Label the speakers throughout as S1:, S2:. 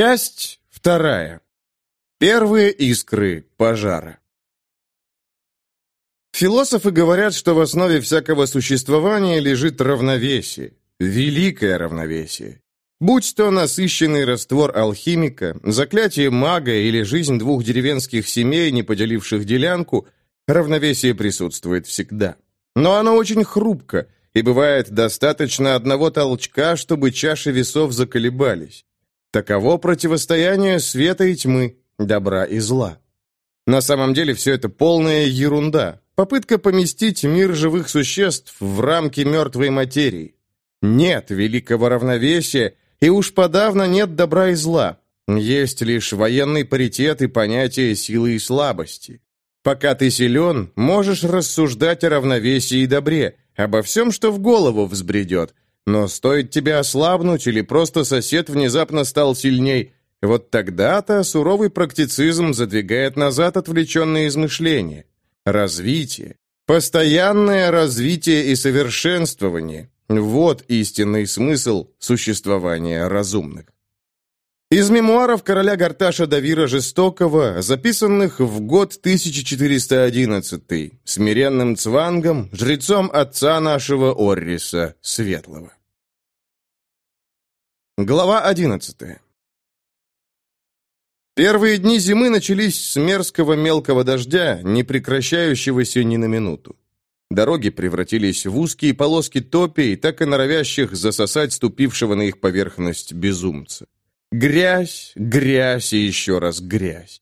S1: Часть вторая. Первые искры пожара. Философы говорят, что в основе всякого существования лежит равновесие, великое равновесие. Будь то насыщенный раствор алхимика, заклятие мага или жизнь двух деревенских семей, не поделивших делянку, равновесие присутствует всегда. Но оно очень хрупко, и бывает достаточно одного толчка, чтобы чаши весов заколебались. Таково противостояние света и тьмы, добра и зла. На самом деле все это полная ерунда, попытка поместить мир живых существ в рамки мертвой материи. Нет великого равновесия, и уж подавно нет добра и зла. Есть лишь военный паритет и понятие силы и слабости. Пока ты силен, можешь рассуждать о равновесии и добре, обо всем, что в голову взбредет. Но стоит тебе ослабнуть или просто сосед внезапно стал сильней, вот тогда-то суровый практицизм задвигает назад отвлеченные измышления. Развитие. Постоянное развитие и совершенствование. Вот истинный смысл существования разумных. Из мемуаров короля Гарташа Давира Жестокого, записанных в год 1411, смиренным цвангом, жрецом отца нашего Орриса Светлого. Глава 11 Первые дни зимы начались с мерзкого мелкого дождя, не прекращающегося ни на минуту. Дороги превратились в узкие полоски топей, так и норовящих засосать ступившего на их поверхность безумца. Грязь, грязь и еще раз грязь.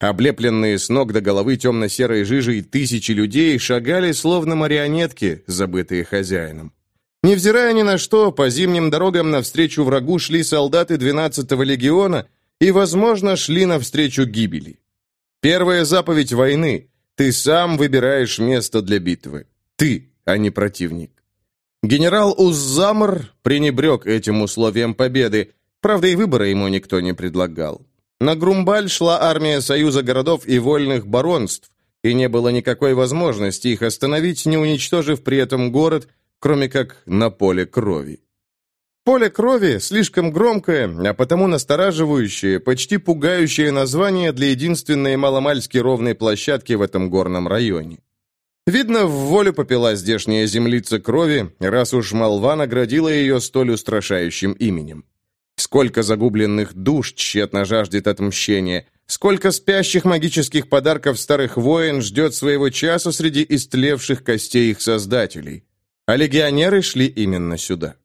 S1: Облепленные с ног до головы темно-серой жижей тысячи людей шагали, словно марионетки, забытые хозяином. Невзирая ни на что, по зимним дорогам навстречу врагу шли солдаты 12-го легиона и, возможно, шли навстречу гибели. Первая заповедь войны – ты сам выбираешь место для битвы. Ты, а не противник. Генерал Уззамр пренебрег этим условием победы, правда и выбора ему никто не предлагал. На Грумбаль шла армия союза городов и вольных баронств, и не было никакой возможности их остановить, не уничтожив при этом город, кроме как на поле крови. Поле крови – слишком громкое, а потому настораживающее, почти пугающее название для единственной маломальски ровной площадки в этом горном районе. Видно, в волю попила здешняя землица крови, раз уж молва наградила ее столь устрашающим именем. Сколько загубленных душ тщетно жаждет отмщения, сколько спящих магических подарков старых воин ждет своего часа среди истлевших костей их создателей. А легионеры шли именно сюда.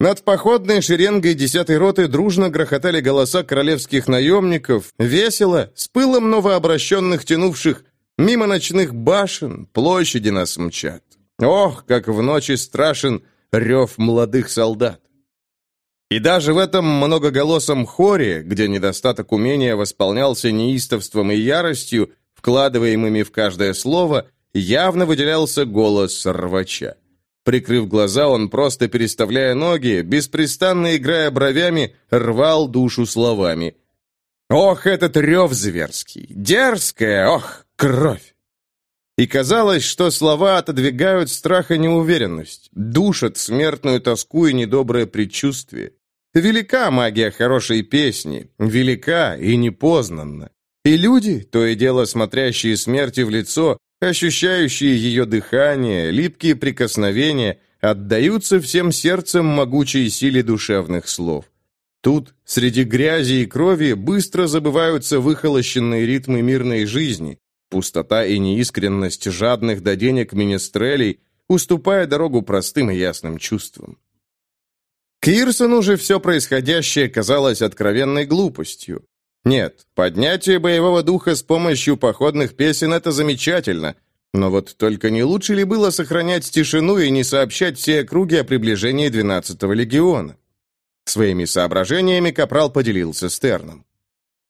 S1: Над походной шеренгой десятой роты дружно грохотали голоса королевских наемников, весело, с пылом новообращенных тянувших мимо ночных башен, площади нас мчат. Ох, как в ночи страшен рев молодых солдат. И даже в этом многоголосом хоре, где недостаток умения восполнялся неистовством и яростью, вкладываемыми в каждое слово, явно выделялся голос рвача. Прикрыв глаза, он, просто переставляя ноги, беспрестанно играя бровями, рвал душу словами. «Ох, этот рев зверский! Дерзкая! Ох, кровь!» И казалось, что слова отодвигают страх и неуверенность, душат смертную тоску и недоброе предчувствие. Велика магия хорошей песни, велика и непознанна. И люди, то и дело смотрящие смерти в лицо, ощущающие ее дыхание, липкие прикосновения, отдаются всем сердцем могучей силе душевных слов. Тут, среди грязи и крови, быстро забываются выхолощенные ритмы мирной жизни, пустота и неискренность жадных до денег министрелей, уступая дорогу простым и ясным чувствам. Кирсону же все происходящее казалось откровенной глупостью. Нет, поднятие боевого духа с помощью походных песен – это замечательно. Но вот только не лучше ли было сохранять тишину и не сообщать все округи о приближении 12-го легиона? Своими соображениями Капрал поделился с Терном.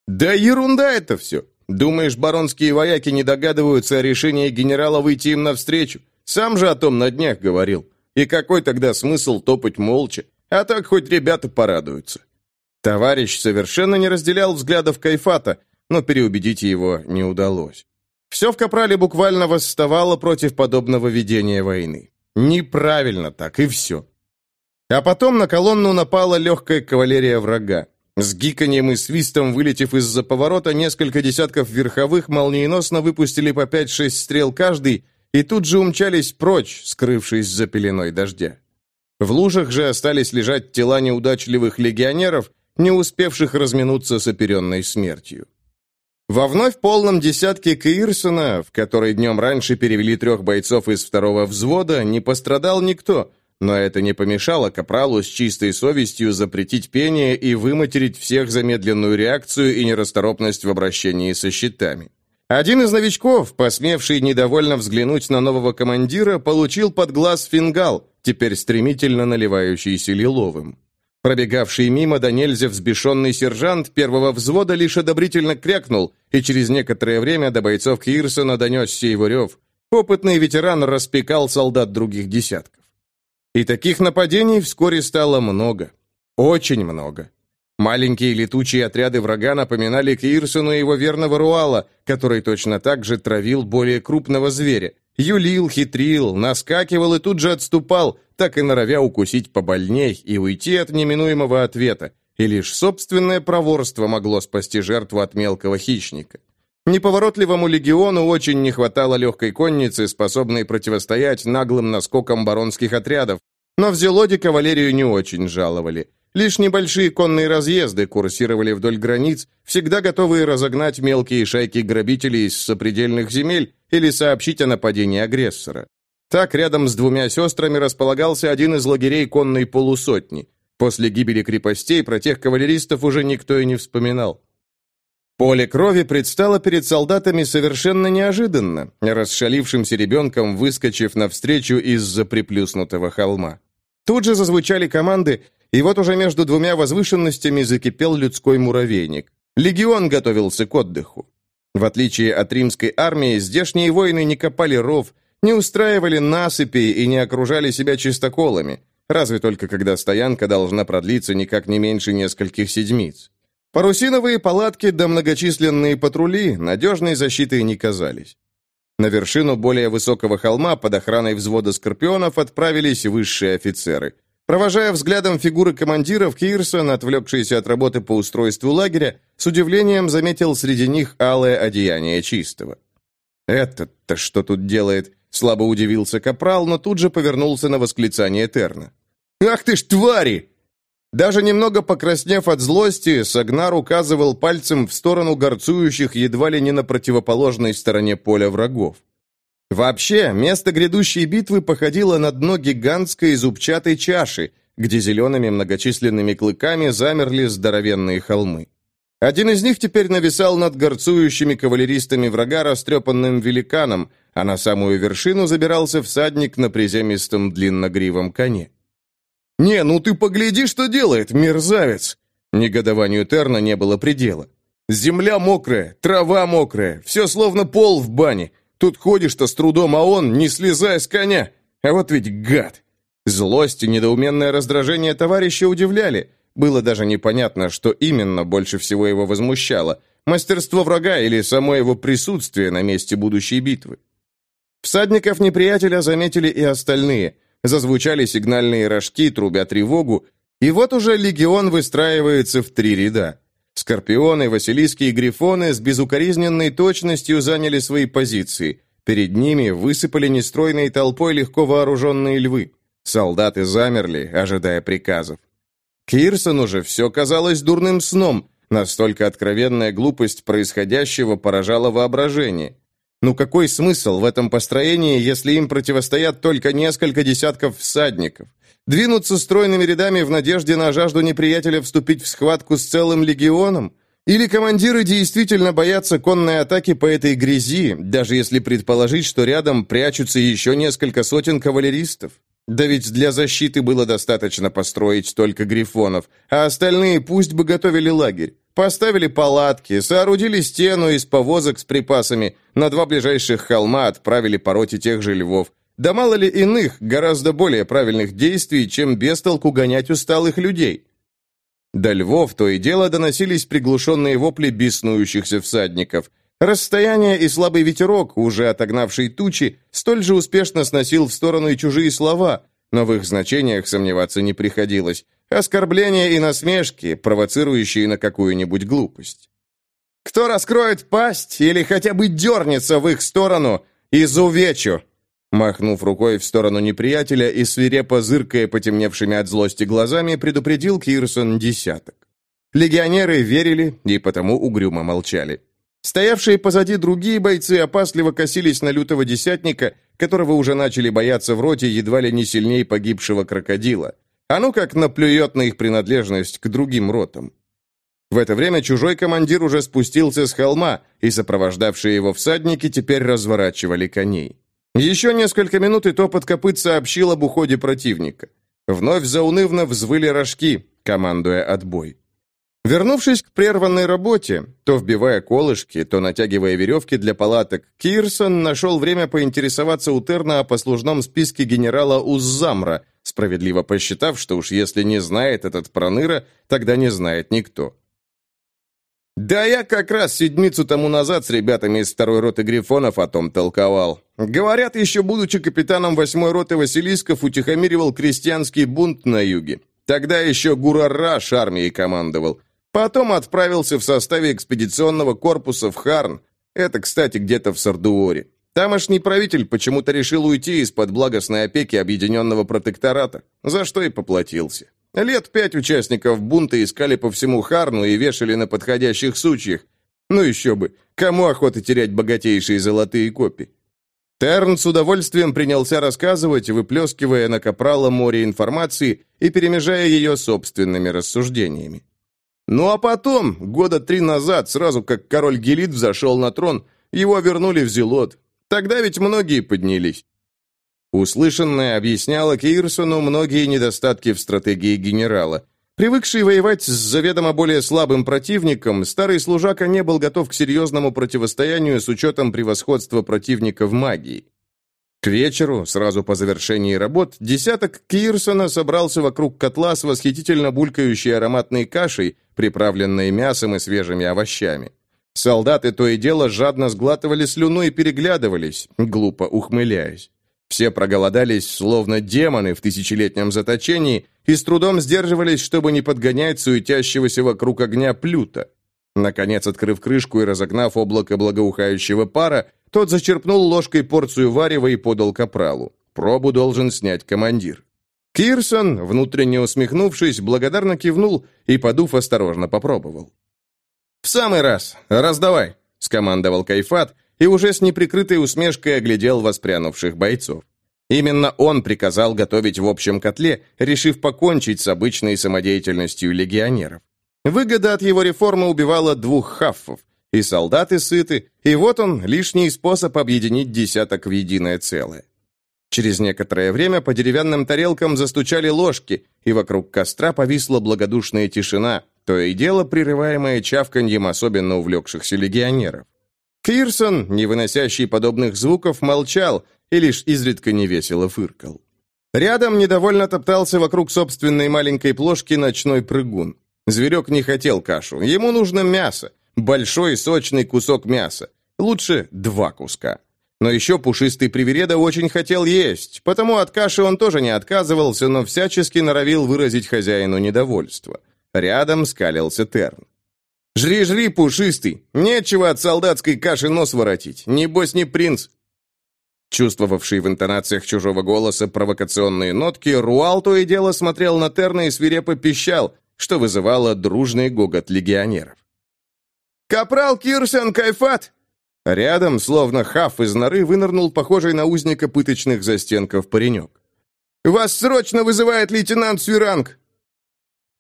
S1: «Да ерунда это все! Думаешь, баронские вояки не догадываются о решении генерала выйти им навстречу? Сам же о том на днях говорил. И какой тогда смысл топать молча? А так хоть ребята порадуются». Товарищ совершенно не разделял взглядов Кайфата, но переубедить его не удалось. Все в Капрале буквально восставало против подобного ведения войны. Неправильно так, и все. А потом на колонну напала легкая кавалерия врага. С гиканьем и свистом, вылетев из-за поворота, несколько десятков верховых молниеносно выпустили по 5-6 стрел каждый и тут же умчались прочь, скрывшись за пеленой дождя. В лужах же остались лежать тела неудачливых легионеров, не успевших разминуться с оперенной смертью. Во вновь полном десятке Кирсона, в который днем раньше перевели трех бойцов из второго взвода, не пострадал никто, но это не помешало Капралу с чистой совестью запретить пение и выматерить всех замедленную реакцию и нерасторопность в обращении со щитами. Один из новичков, посмевший недовольно взглянуть на нового командира, получил под глаз фингал, теперь стремительно наливающийся лиловым. Пробегавший мимо до нельзя взбешенный сержант первого взвода лишь одобрительно крякнул, и через некоторое время до бойцов Кирсона донесся его рев. Опытный ветеран распекал солдат других десятков. И таких нападений вскоре стало много. Очень много. Маленькие летучие отряды врага напоминали Кирсону его верного Руала, который точно так же травил более крупного зверя. Юлил, хитрил, наскакивал и тут же отступал, так и норовя укусить побольней и уйти от неминуемого ответа. И лишь собственное проворство могло спасти жертву от мелкого хищника. Неповоротливому легиону очень не хватало легкой конницы, способной противостоять наглым наскокам баронских отрядов, но в Зелоде кавалерию не очень жаловали. Лишь небольшие конные разъезды курсировали вдоль границ, всегда готовые разогнать мелкие шайки грабителей из сопредельных земель или сообщить о нападении агрессора. Так рядом с двумя сестрами располагался один из лагерей конной полусотни. После гибели крепостей про тех кавалеристов уже никто и не вспоминал. Поле крови предстало перед солдатами совершенно неожиданно, расшалившимся ребенком, выскочив навстречу из-за приплюснутого холма. Тут же зазвучали команды, и вот уже между двумя возвышенностями закипел людской муравейник. Легион готовился к отдыху. В отличие от римской армии, здешние воины не копали ров, не устраивали насыпи и не окружали себя чистоколами, разве только когда стоянка должна продлиться никак не меньше нескольких седмиц. Парусиновые палатки да многочисленные патрули надежной защитой не казались. На вершину более высокого холма под охраной взвода скорпионов отправились высшие офицеры. Провожая взглядом фигуры командиров, Кирсон, отвлекшийся от работы по устройству лагеря, с удивлением заметил среди них алое одеяние чистого. «Этот-то что тут делает?» — слабо удивился Капрал, но тут же повернулся на восклицание Терна. «Ах ты ж твари! Даже немного покраснев от злости, Сагнар указывал пальцем в сторону горцующих едва ли не на противоположной стороне поля врагов. Вообще, место грядущей битвы походило на дно гигантской зубчатой чаши, где зелеными многочисленными клыками замерли здоровенные холмы. Один из них теперь нависал над горцующими кавалеристами врага растрепанным великаном, а на самую вершину забирался всадник на приземистом длинногривом коне. «Не, ну ты погляди, что делает, мерзавец!» Негодованию Терна не было предела. «Земля мокрая, трава мокрая, все словно пол в бане. Тут ходишь-то с трудом, а он, не слезая с коня. А вот ведь гад!» Злость и недоуменное раздражение товарища удивляли. Было даже непонятно, что именно больше всего его возмущало. Мастерство врага или само его присутствие на месте будущей битвы. Всадников неприятеля заметили и остальные – Зазвучали сигнальные рожки, трубя тревогу, и вот уже легион выстраивается в три ряда. Скорпионы, Василиски и Грифоны с безукоризненной точностью заняли свои позиции. Перед ними высыпали нестройной толпой легко вооруженные львы. Солдаты замерли, ожидая приказов. Кирсону же все казалось дурным сном, настолько откровенная глупость происходящего поражала воображение. Ну какой смысл в этом построении, если им противостоят только несколько десятков всадников? Двинуться стройными рядами в надежде на жажду неприятеля вступить в схватку с целым легионом? Или командиры действительно боятся конной атаки по этой грязи, даже если предположить, что рядом прячутся еще несколько сотен кавалеристов? Да ведь для защиты было достаточно построить только грифонов, а остальные пусть бы готовили лагерь. Поставили палатки, соорудили стену из повозок с припасами, на два ближайших холма отправили пороте тех же львов. Да мало ли иных, гораздо более правильных действий, чем без толку гонять усталых людей. До львов то и дело доносились приглушенные вопли беснующихся всадников. Расстояние и слабый ветерок, уже отогнавший тучи, столь же успешно сносил в сторону и чужие слова, но в их значениях сомневаться не приходилось. Оскорбления и насмешки, провоцирующие на какую-нибудь глупость. Кто раскроет пасть или хотя бы дернется в их сторону, изувечу!» Махнув рукой в сторону неприятеля и свирепо зыркая потемневшими от злости глазами, предупредил Кирсон десяток. Легионеры верили и потому угрюмо молчали. Стоявшие позади другие бойцы опасливо косились на лютого десятника, которого уже начали бояться в роте едва ли не сильнее погибшего крокодила. А ну как наплюет на их принадлежность к другим ротам. В это время чужой командир уже спустился с холма, и сопровождавшие его всадники теперь разворачивали коней. Еще несколько минут, и топот копыт сообщил об уходе противника. Вновь заунывно взвыли рожки, командуя отбой. Вернувшись к прерванной работе, то вбивая колышки, то натягивая веревки для палаток, Кирсон нашел время поинтересоваться у Терна о послужном списке генерала Уззамра, справедливо посчитав, что уж если не знает этот проныра, тогда не знает никто. «Да я как раз седмицу тому назад с ребятами из второй роты Грифонов о том толковал. Говорят, еще будучи капитаном восьмой роты Василисков, утихомиривал крестьянский бунт на юге. Тогда еще Гурараш армией командовал. Потом отправился в составе экспедиционного корпуса в Харн. Это, кстати, где-то в Сардуоре. Тамошний правитель почему-то решил уйти из-под благостной опеки объединенного протектората, за что и поплатился. Лет пять участников бунта искали по всему Харну и вешали на подходящих сучьях. Ну еще бы, кому охота терять богатейшие золотые копии? Терн с удовольствием принялся рассказывать, выплескивая на Капрала море информации и перемежая ее собственными рассуждениями. Ну а потом, года три назад, сразу как король Гелит взошел на трон, его вернули в Зелот. Тогда ведь многие поднялись. Услышанное объясняло Кирсону многие недостатки в стратегии генерала. Привыкший воевать с заведомо более слабым противником, старый служака не был готов к серьезному противостоянию с учетом превосходства противника в магии. К вечеру, сразу по завершении работ, десяток Кирсона собрался вокруг котла с восхитительно булькающей ароматной кашей, приправленной мясом и свежими овощами. Солдаты то и дело жадно сглатывали слюну и переглядывались, глупо ухмыляясь. Все проголодались, словно демоны в тысячелетнем заточении, и с трудом сдерживались, чтобы не подгонять суетящегося вокруг огня плюта. Наконец, открыв крышку и разогнав облако благоухающего пара, тот зачерпнул ложкой порцию варева и подал капралу. Пробу должен снять командир. Кирсон, внутренне усмехнувшись, благодарно кивнул и, подув, осторожно попробовал. «В самый раз! Раздавай!» — скомандовал Кайфат, и уже с неприкрытой усмешкой оглядел воспрянувших бойцов. Именно он приказал готовить в общем котле, решив покончить с обычной самодеятельностью легионеров. Выгода от его реформы убивала двух хаффов, и солдаты сыты, и вот он, лишний способ объединить десяток в единое целое. Через некоторое время по деревянным тарелкам застучали ложки, и вокруг костра повисла благодушная тишина, то и дело прерываемое чавканьем особенно увлекшихся легионеров. Кирсон, не выносящий подобных звуков, молчал и лишь изредка невесело фыркал. Рядом недовольно топтался вокруг собственной маленькой плошки ночной прыгун. Зверек не хотел кашу, ему нужно мясо, большой сочный кусок мяса, лучше два куска. Но еще пушистый привереда очень хотел есть, потому от каши он тоже не отказывался, но всячески норовил выразить хозяину недовольство. Рядом скалился Терн. «Жри, жри, пушистый! Нечего от солдатской каши нос воротить, небось не принц!» Чувствовавший в интонациях чужого голоса провокационные нотки, Руал то и дело смотрел на Терна и свирепо пищал, что вызывало дружный гогот легионеров. «Капрал Кирсен Кайфат!» Рядом, словно хаф из норы, вынырнул похожий на узника пыточных застенков паренек. «Вас срочно вызывает лейтенант Свиранг!»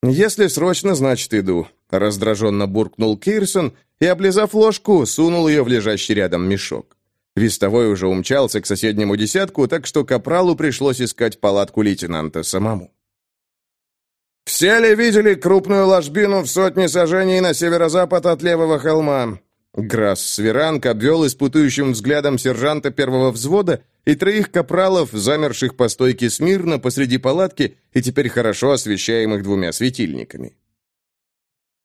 S1: «Если срочно, значит, иду», — раздраженно буркнул Кирсон и, облизав ложку, сунул ее в лежащий рядом мешок. Вестовой уже умчался к соседнему десятку, так что Капралу пришлось искать палатку лейтенанта самому. «Все ли видели крупную ложбину в сотне сажений на северо-запад от левого холма?» Грасс Сверанг обвел испытующим взглядом сержанта первого взвода и троих капралов, замерших по стойке смирно посреди палатки и теперь хорошо освещаемых двумя светильниками.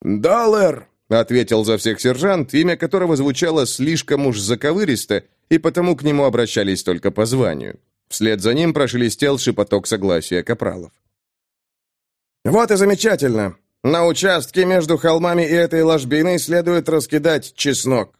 S1: «Даллер!» — ответил за всех сержант, имя которого звучало слишком уж заковыристо, и потому к нему обращались только по званию. Вслед за ним прошелестел шепоток согласия капралов. «Вот и замечательно. На участке между холмами и этой ложбиной следует раскидать чеснок».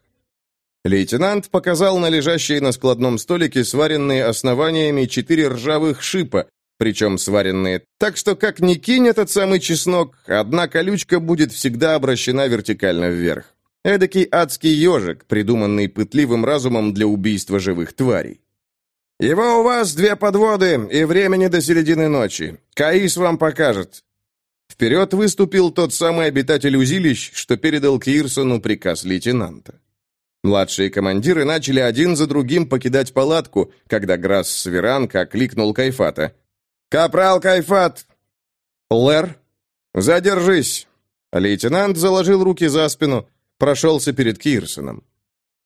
S1: Лейтенант показал на лежащие на складном столике сваренные основаниями четыре ржавых шипа, причем сваренные так, что как ни кинь этот самый чеснок, одна колючка будет всегда обращена вертикально вверх. Эдакий адский ежик, придуманный пытливым разумом для убийства живых тварей. «Его у вас две подводы и времени до середины ночи. Каис вам покажет». Вперед выступил тот самый обитатель узилищ, что передал Кирсону приказ лейтенанта. Младшие командиры начали один за другим покидать палатку, когда Грасс Сверанка окликнул Кайфата. «Капрал Кайфат!» «Лэр, задержись!» Лейтенант заложил руки за спину, прошелся перед Кирсоном.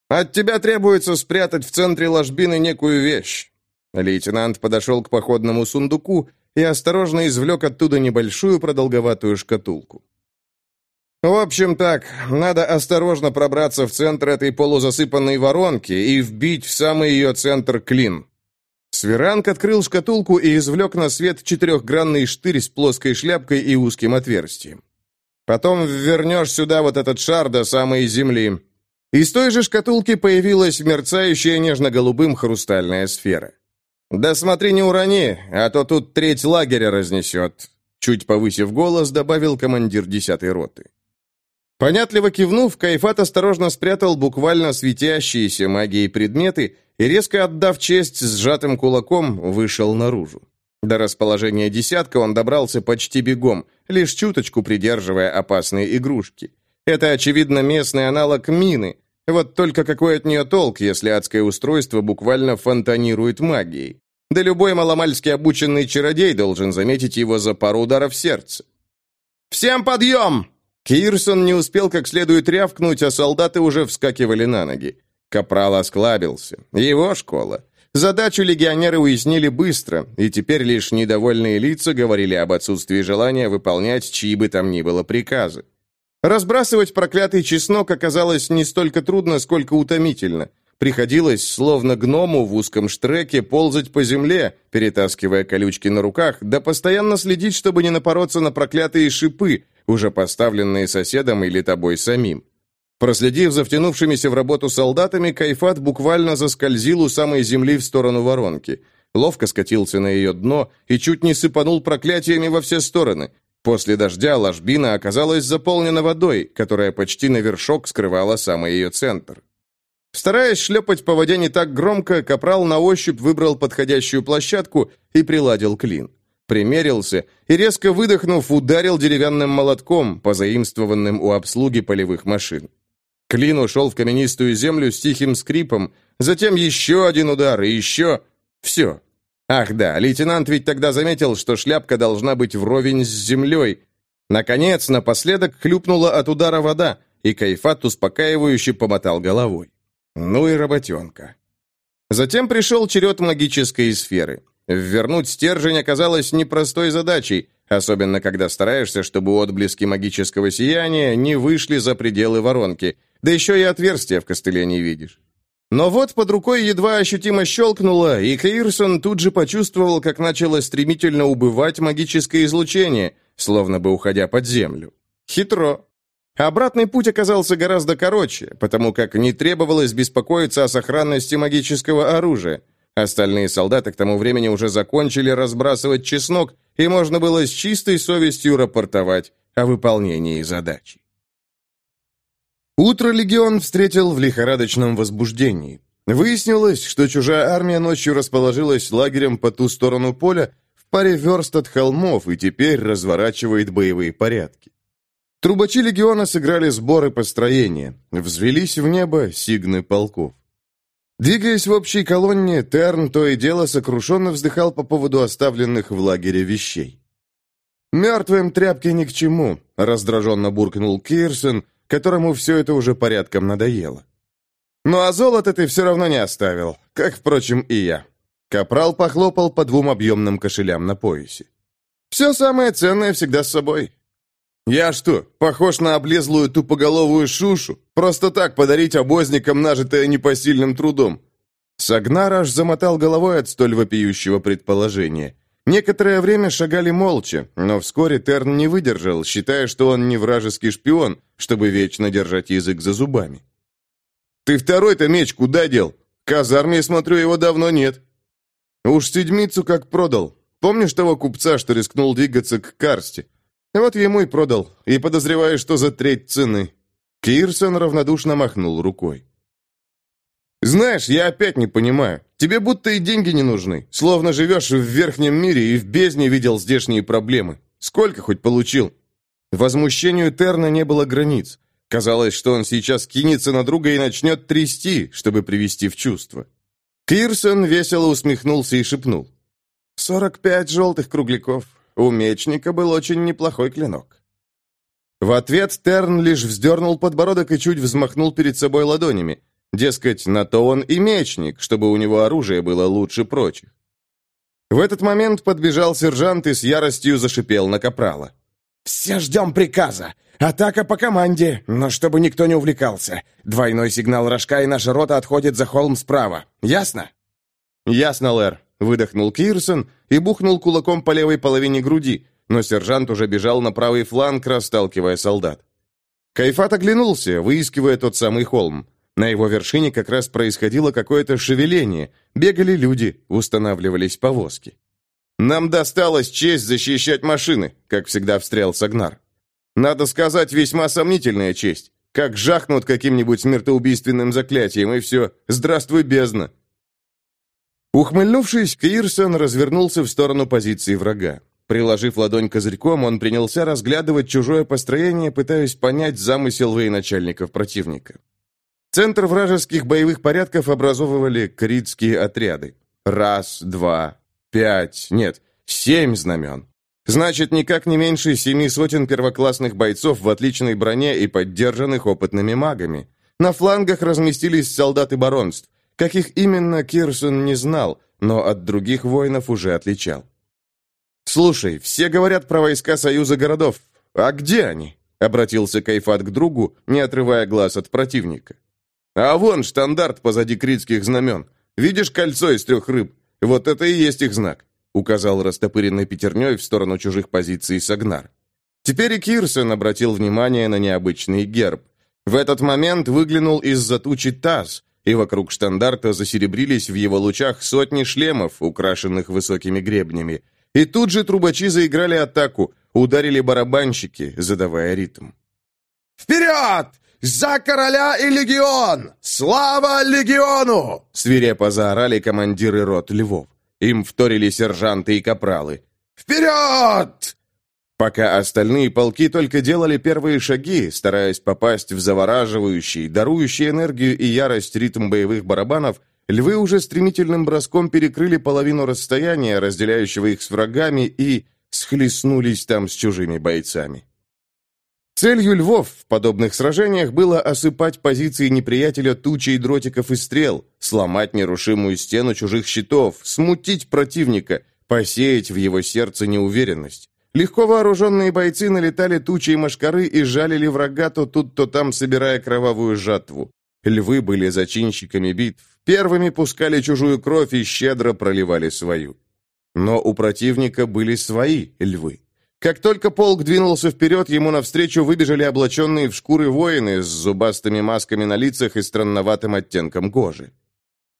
S1: «От тебя требуется спрятать в центре ложбины некую вещь». Лейтенант подошел к походному сундуку и осторожно извлек оттуда небольшую продолговатую шкатулку. В общем так, надо осторожно пробраться в центр этой полузасыпанной воронки и вбить в самый ее центр клин. Сверанг открыл шкатулку и извлек на свет четырехгранный штырь с плоской шляпкой и узким отверстием. Потом вернешь сюда вот этот шар до самой земли. Из той же шкатулки появилась мерцающая нежно-голубым хрустальная сфера. «Да смотри, не урони, а то тут треть лагеря разнесет», чуть повысив голос, добавил командир десятой роты. Понятливо кивнув, Кайфат осторожно спрятал буквально светящиеся магией предметы и, резко отдав честь сжатым кулаком, вышел наружу. До расположения десятка он добрался почти бегом, лишь чуточку придерживая опасные игрушки. Это, очевидно, местный аналог мины. Вот только какой от нее толк, если адское устройство буквально фонтанирует магией? Да любой маломальски обученный чародей должен заметить его за пару ударов сердца. «Всем подъем!» Кирсон не успел как следует рявкнуть, а солдаты уже вскакивали на ноги. Капрал осклабился. Его школа. Задачу легионеры уяснили быстро, и теперь лишь недовольные лица говорили об отсутствии желания выполнять чьи бы там ни было приказы. Разбрасывать проклятый чеснок оказалось не столько трудно, сколько утомительно. Приходилось, словно гному в узком штреке, ползать по земле, перетаскивая колючки на руках, да постоянно следить, чтобы не напороться на проклятые шипы, уже поставленные соседом или тобой самим. Проследив за втянувшимися в работу солдатами, Кайфат буквально заскользил у самой земли в сторону воронки. Ловко скатился на ее дно и чуть не сыпанул проклятиями во все стороны. После дождя ложбина оказалась заполнена водой, которая почти на вершок скрывала самый ее центр. Стараясь шлепать по воде не так громко, Капрал на ощупь выбрал подходящую площадку и приладил клин примерился и, резко выдохнув, ударил деревянным молотком, позаимствованным у обслуги полевых машин. Клин ушел в каменистую землю с тихим скрипом, затем еще один удар и еще... Все. Ах да, лейтенант ведь тогда заметил, что шляпка должна быть вровень с землей. Наконец, напоследок хлюпнула от удара вода, и Кайфат успокаивающе помотал головой. Ну и работенка. Затем пришел черед магической сферы. Вернуть стержень оказалось непростой задачей, особенно когда стараешься, чтобы отблески магического сияния не вышли за пределы воронки, да еще и отверстия в костыле не видишь. Но вот под рукой едва ощутимо щелкнуло, и Каирсон тут же почувствовал, как начало стремительно убывать магическое излучение, словно бы уходя под землю. Хитро. Обратный путь оказался гораздо короче, потому как не требовалось беспокоиться о сохранности магического оружия. Остальные солдаты к тому времени уже закончили разбрасывать чеснок, и можно было с чистой совестью рапортовать о выполнении задачи. Утро легион встретил в лихорадочном возбуждении. Выяснилось, что чужая армия ночью расположилась лагерем по ту сторону поля в паре верст от холмов и теперь разворачивает боевые порядки. Трубачи легиона сыграли сборы построения, взвелись в небо сигны полков. Двигаясь в общей колонне, Терн то и дело сокрушенно вздыхал по поводу оставленных в лагере вещей. «Мертвым тряпки ни к чему», — раздраженно буркнул Кирсон, которому все это уже порядком надоело. «Ну а золото ты все равно не оставил, как, впрочем, и я». Капрал похлопал по двум объемным кошелям на поясе. «Все самое ценное всегда с собой. «Я что, похож на облезлую тупоголовую шушу? Просто так подарить обозникам нажитое непосильным трудом?» Сагнар аж замотал головой от столь вопиющего предположения. Некоторое время шагали молча, но вскоре Терн не выдержал, считая, что он не вражеский шпион, чтобы вечно держать язык за зубами. «Ты второй-то меч куда дел? Казарме, смотрю, его давно нет». «Уж седьмицу как продал. Помнишь того купца, что рискнул двигаться к Карсте? Вот ему и продал, и подозреваю, что за треть цены». Кирсон равнодушно махнул рукой. «Знаешь, я опять не понимаю. Тебе будто и деньги не нужны. Словно живешь в верхнем мире и в бездне видел здешние проблемы. Сколько хоть получил?» Возмущению Терна не было границ. Казалось, что он сейчас кинется на друга и начнет трясти, чтобы привести в чувство. Кирсон весело усмехнулся и шепнул. «Сорок пять желтых кругляков. У мечника был очень неплохой клинок». В ответ Терн лишь вздернул подбородок и чуть взмахнул перед собой ладонями. Дескать, на то он и мечник, чтобы у него оружие было лучше прочих. В этот момент подбежал сержант и с яростью зашипел на капрала. «Все ждем приказа. Атака по команде, но чтобы никто не увлекался. Двойной сигнал рожка, и наша рота отходит за холм справа. Ясно?» «Ясно, Лэр», — выдохнул Кирсон и бухнул кулаком по левой половине груди, но сержант уже бежал на правый фланг, расталкивая солдат. Кайфат оглянулся, выискивая тот самый холм. На его вершине как раз происходило какое-то шевеление. Бегали люди, устанавливались повозки. «Нам досталась честь защищать машины», как всегда встрял Сагнар. «Надо сказать, весьма сомнительная честь. Как жахнут каким-нибудь смертоубийственным заклятием, и все, здравствуй, бездна». Ухмыльнувшись, Кирсон развернулся в сторону позиции врага. Приложив ладонь козырьком, он принялся разглядывать чужое построение, пытаясь понять замысел военачальников противника. Центр вражеских боевых порядков образовывали критские отряды. Раз, два, пять, нет, семь знамен. Значит, никак не меньше семи сотен первоклассных бойцов в отличной броне и поддержанных опытными магами. На флангах разместились солдаты баронств. Каких именно, Кирсон не знал, но от других воинов уже отличал. «Слушай, все говорят про войска Союза городов. А где они?» — обратился Кайфат к другу, не отрывая глаз от противника. А вон штандарт позади критских знамен. Видишь кольцо из трех рыб? Вот это и есть их знак», — указал растопыренной пятерней в сторону чужих позиций Сагнар. Теперь и Кирсон обратил внимание на необычный герб. В этот момент выглянул из-за тучи таз, и вокруг штандарта засеребрились в его лучах сотни шлемов, украшенных высокими гребнями. И тут же трубачи заиграли атаку, ударили барабанщики, задавая ритм.
S2: «Вперед! «За короля и легион! Слава легиону!»
S1: Свирепо заорали командиры рот львов. Им вторили сержанты и капралы.
S2: «Вперед!»
S1: Пока остальные полки только делали первые шаги, стараясь попасть в завораживающий, дарующий энергию и ярость ритм боевых барабанов, львы уже стремительным броском перекрыли половину расстояния, разделяющего их с врагами, и схлестнулись там с чужими бойцами. Целью львов в подобных сражениях было осыпать позиции неприятеля тучей дротиков и стрел, сломать нерушимую стену чужих щитов, смутить противника, посеять в его сердце неуверенность. Легко вооруженные бойцы налетали тучей машкары и жалили врага то тут, то там, собирая кровавую жатву. Львы были зачинщиками битв, первыми пускали чужую кровь и щедро проливали свою. Но у противника были свои львы. Как только полк двинулся вперед, ему навстречу выбежали облаченные в шкуры воины с зубастыми масками на лицах и странноватым оттенком кожи.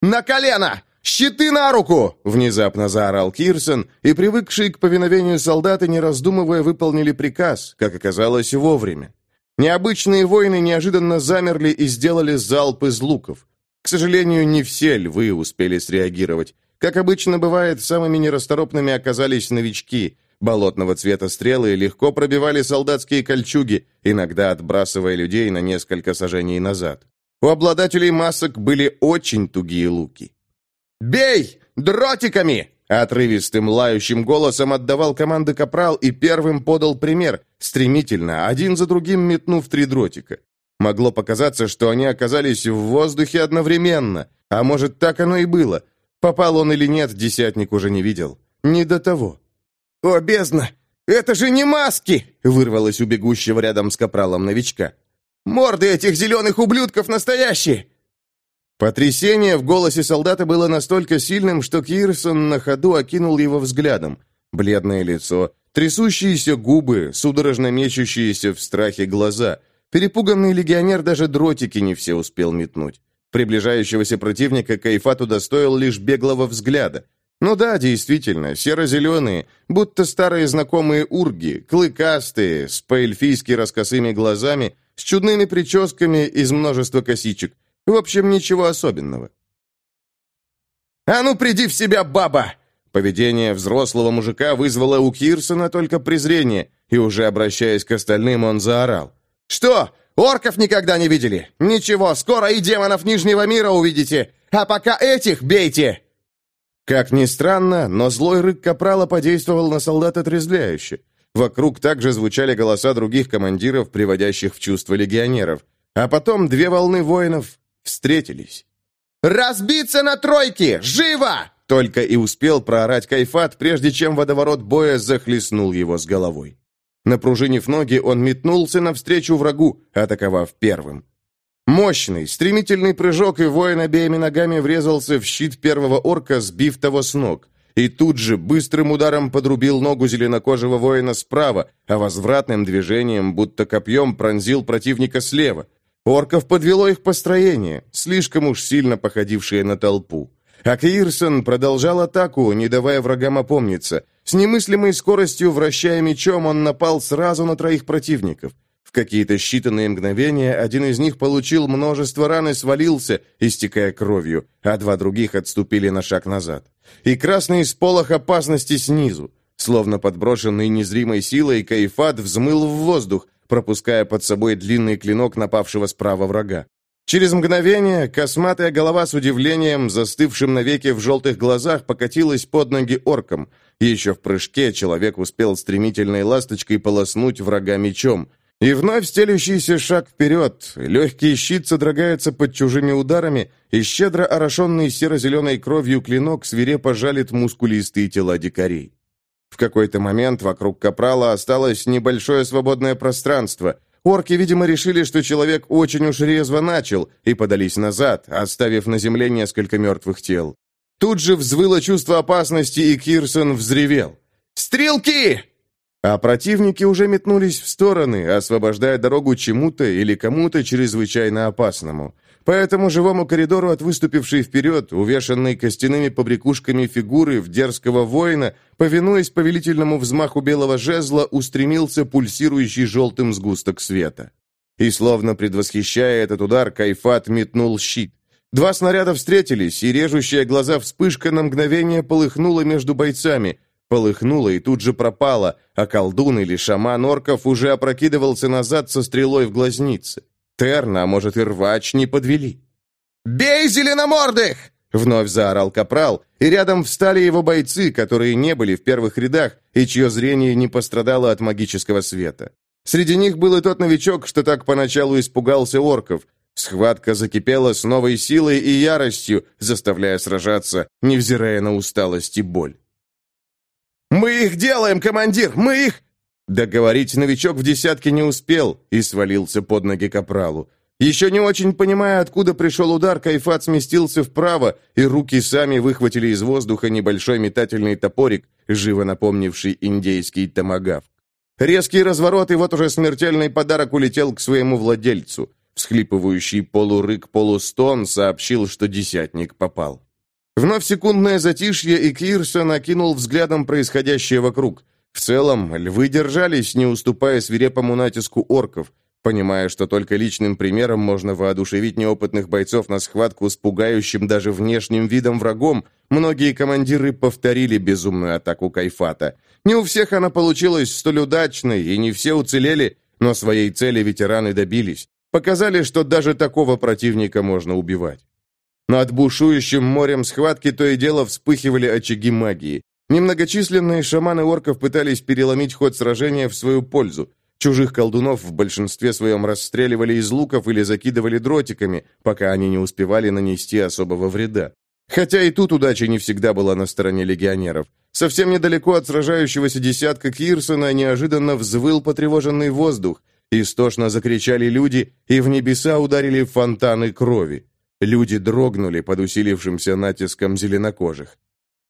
S1: «На колено! Щиты на руку!» — внезапно заорал Кирсон, и привыкшие к повиновению солдаты, не раздумывая, выполнили приказ, как оказалось, вовремя. Необычные воины неожиданно замерли и сделали залп из луков. К сожалению, не все львы успели среагировать. Как обычно бывает, самыми нерасторопными оказались новички — Болотного цвета стрелы легко пробивали солдатские кольчуги, иногда отбрасывая людей на несколько сажений назад. У обладателей масок были очень тугие луки. «Бей! Дротиками!» Отрывистым лающим голосом отдавал команды капрал и первым подал пример, стремительно, один за другим метнув три дротика. Могло показаться, что они оказались в воздухе одновременно, а может, так оно и было. Попал он или нет, десятник уже не видел. Не до того. «О, бездна! Это же не маски!» — вырвалось у бегущего рядом с капралом новичка. «Морды этих зеленых ублюдков настоящие!» Потрясение в голосе солдата было настолько сильным, что Кирсон на ходу окинул его взглядом. Бледное лицо, трясущиеся губы, судорожно мечущиеся в страхе глаза. Перепуганный легионер даже дротики не все успел метнуть. Приближающегося противника Кайфат удостоил лишь беглого взгляда. Ну да, действительно, серо-зеленые, будто старые знакомые урги, клыкастые, с по-эльфийски раскосыми глазами, с чудными прическами из множества косичек. В общем, ничего особенного. «А ну, приди в себя, баба!» Поведение взрослого мужика вызвало у Кирсона только презрение, и уже обращаясь к остальным, он заорал. «Что, орков никогда не видели? Ничего, скоро и демонов Нижнего мира увидите, а пока этих бейте!» Как ни странно, но злой рык Капрала подействовал на солдат отрезвляюще. Вокруг также звучали голоса других командиров, приводящих в чувство легионеров. А потом две волны воинов встретились. «Разбиться на тройки! Живо!» Только и успел проорать Кайфат, прежде чем водоворот боя захлестнул его с головой. Напружинив ноги, он метнулся навстречу врагу, атаковав первым. Мощный, стремительный прыжок, и воин обеими ногами врезался в щит первого орка, сбив того с ног. И тут же быстрым ударом подрубил ногу зеленокожего воина справа, а возвратным движением, будто копьем, пронзил противника слева. Орков подвело их построение, слишком уж сильно походившее на толпу. А Кирсон продолжал атаку, не давая врагам опомниться. С немыслимой скоростью, вращая мечом, он напал сразу на троих противников. В какие-то считанные мгновения один из них получил множество ран и свалился, истекая кровью, а два других отступили на шаг назад. И красный сполох опасности снизу. Словно подброшенный незримой силой, Кайфат взмыл в воздух, пропуская под собой длинный клинок напавшего справа врага. Через мгновение косматая голова с удивлением, застывшим навеки в желтых глазах, покатилась под ноги оркам. Еще в прыжке человек успел стремительной ласточкой полоснуть врага мечом. И вновь стелющийся шаг вперед, легкий щит содрогается под чужими ударами, и щедро орошенный серо-зеленой кровью клинок свирепо жалит мускулистые тела дикарей. В какой-то момент вокруг Капрала осталось небольшое свободное пространство. Орки, видимо, решили, что человек очень уж резво начал, и подались назад, оставив на земле несколько мертвых тел. Тут же взвыло чувство опасности, и Кирсон взревел. «Стрелки! А противники уже метнулись в стороны, освобождая дорогу чему-то или кому-то чрезвычайно опасному. По этому живому коридору от выступившей вперед, увешанной костяными побрякушками фигуры в дерзкого воина, повинуясь повелительному взмаху белого жезла, устремился пульсирующий желтым сгусток света. И, словно предвосхищая этот удар, Кайфат метнул щит. Два снаряда встретились, и режущая глаза вспышка на мгновение полыхнула между бойцами – полыхнула и тут же пропала, а колдун или шаман орков уже опрокидывался назад со стрелой в глазнице. Терна, а может и рвач, не подвели. «Бей зеленомордых!» — вновь заорал капрал, и рядом встали его бойцы, которые не были в первых рядах и чье зрение не пострадало от магического света. Среди них был и тот новичок, что так поначалу испугался орков. Схватка закипела с новой силой и яростью, заставляя сражаться, невзирая на усталость и боль. «Мы их делаем, командир! Мы их...» Договорить новичок в десятке не успел и свалился под ноги капралу. Еще не очень понимая, откуда пришел удар, Кайфат сместился вправо, и руки сами выхватили из воздуха небольшой метательный топорик, живо напомнивший индейский томагавк. Резкий разворот, и вот уже смертельный подарок улетел к своему владельцу. Всхлипывающий полурык-полустон сообщил, что десятник попал. Вновь секундное затишье, и Кирсон накинул взглядом происходящее вокруг. В целом, львы держались, не уступая свирепому натиску орков, понимая, что только личным примером можно воодушевить неопытных бойцов на схватку с пугающим даже внешним видом врагом, многие командиры повторили безумную атаку Кайфата. Не у всех она получилась столь удачной, и не все уцелели, но своей цели ветераны добились. Показали, что даже такого противника можно убивать. Над бушующим морем схватки то и дело вспыхивали очаги магии. Немногочисленные шаманы орков пытались переломить ход сражения в свою пользу. Чужих колдунов в большинстве своем расстреливали из луков или закидывали дротиками, пока они не успевали нанести особого вреда. Хотя и тут удача не всегда была на стороне легионеров. Совсем недалеко от сражающегося десятка Кирсона неожиданно взвыл потревоженный воздух, истошно закричали люди, и в небеса ударили фонтаны крови. Люди дрогнули под усилившимся натиском зеленокожих.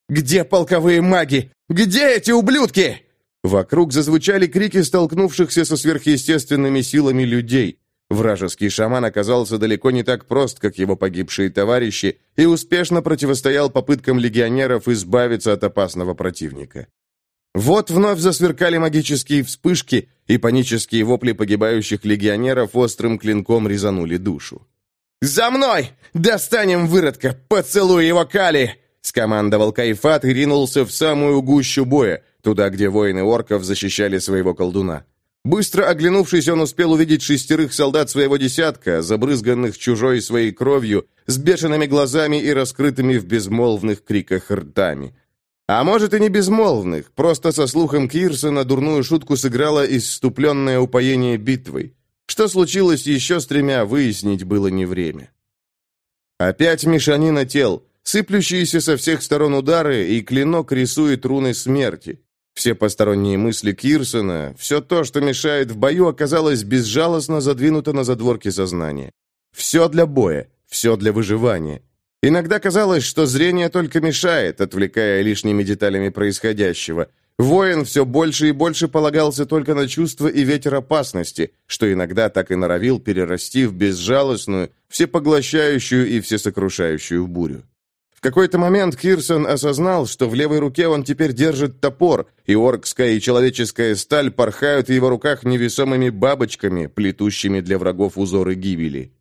S1: Где полковые маги? Где эти ублюдки?» Вокруг зазвучали крики столкнувшихся со сверхъестественными силами людей. Вражеский шаман оказался далеко не так прост, как его погибшие товарищи, и успешно противостоял попыткам легионеров избавиться от опасного противника. Вот вновь засверкали магические вспышки, и панические вопли погибающих легионеров острым клинком резанули душу. «За мной! Достанем выродка! Поцелуй его, Кали!» скомандовал Кайфат и ринулся в самую гущу боя, туда, где воины орков защищали своего колдуна. Быстро оглянувшись, он успел увидеть шестерых солдат своего десятка, забрызганных чужой своей кровью, с бешеными глазами и раскрытыми в безмолвных криках ртами. А может и не безмолвных, просто со слухом Кирсона дурную шутку сыграло исступленное упоение битвой. Что случилось еще с тремя, выяснить было не время. Опять мешанина тел, сыплющиеся со всех сторон удары, и клинок рисует руны смерти. Все посторонние мысли Кирсона, все то, что мешает в бою, оказалось безжалостно задвинуто на задворки сознания. Все для боя, все для выживания. Иногда казалось, что зрение только мешает, отвлекая лишними деталями происходящего. Воин все больше и больше полагался только на чувство и ветер опасности, что иногда так и норовил перерасти в безжалостную, всепоглощающую и всесокрушающую бурю. В какой-то момент Кирсон осознал, что в левой руке он теперь держит топор, и оркская и человеческая сталь порхают в его руках невесомыми бабочками, плетущими для врагов узоры гибели.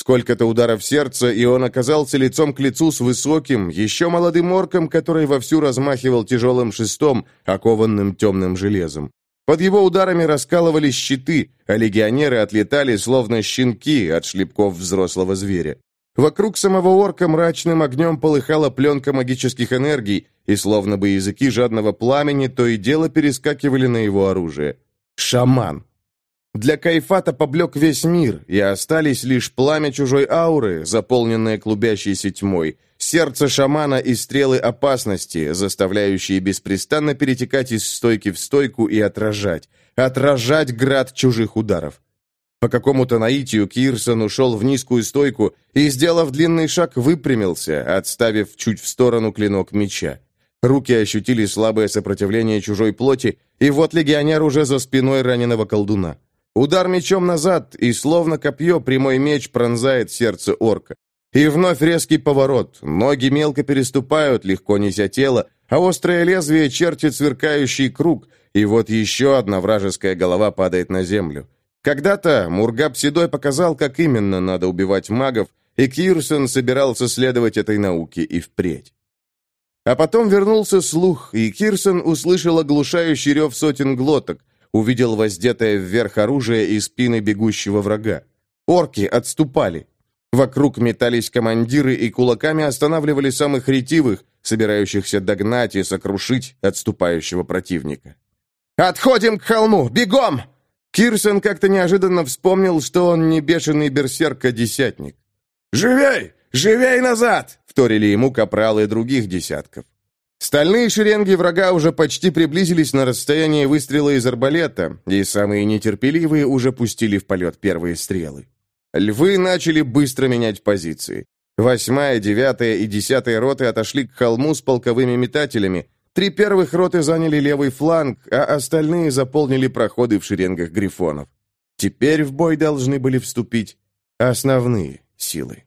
S1: Сколько-то ударов сердца, и он оказался лицом к лицу с высоким, еще молодым орком, который вовсю размахивал тяжелым шестом, окованным темным железом. Под его ударами раскалывались щиты, а легионеры отлетали, словно щенки от шлепков взрослого зверя. Вокруг самого орка мрачным огнем полыхала пленка магических энергий, и словно бы языки жадного пламени то и дело перескакивали на его оружие. Шаман. Для Кайфата поблек весь мир, и остались лишь пламя чужой ауры, заполненное клубящейся тьмой, сердце шамана и стрелы опасности, заставляющие беспрестанно перетекать из стойки в стойку и отражать, отражать град чужих ударов. По какому-то наитию Кирсон ушел в низкую стойку и, сделав длинный шаг, выпрямился, отставив чуть в сторону клинок меча. Руки ощутили слабое сопротивление чужой плоти, и вот легионер уже за спиной раненого колдуна. Удар мечом назад, и словно копье прямой меч пронзает сердце орка. И вновь резкий поворот, ноги мелко переступают, легко неся тело, а острое лезвие чертит сверкающий круг, и вот еще одна вражеская голова падает на землю. Когда-то Мургаб Седой показал, как именно надо убивать магов, и Кирсон собирался следовать этой науке и впредь. А потом вернулся слух, и Кирсон услышал оглушающий рев сотен глоток, увидел воздетое вверх оружие и спины бегущего врага. Орки отступали. Вокруг метались командиры и кулаками останавливали самых ретивых, собирающихся догнать и сокрушить отступающего противника. «Отходим к холму! Бегом!» Кирсон как-то неожиданно вспомнил, что он не бешеный берсерк, а десятник.
S2: «Живей! Живей назад!» — вторили ему капралы других десятков.
S1: Стальные шеренги врага уже почти приблизились на расстояние выстрела из арбалета, и самые нетерпеливые уже пустили в полет первые стрелы. Львы начали быстро менять позиции. Восьмая, девятая и десятая роты отошли к холму с полковыми метателями, Три первых роты заняли левый фланг, а остальные заполнили проходы в шеренгах грифонов. Теперь в бой должны были вступить основные силы.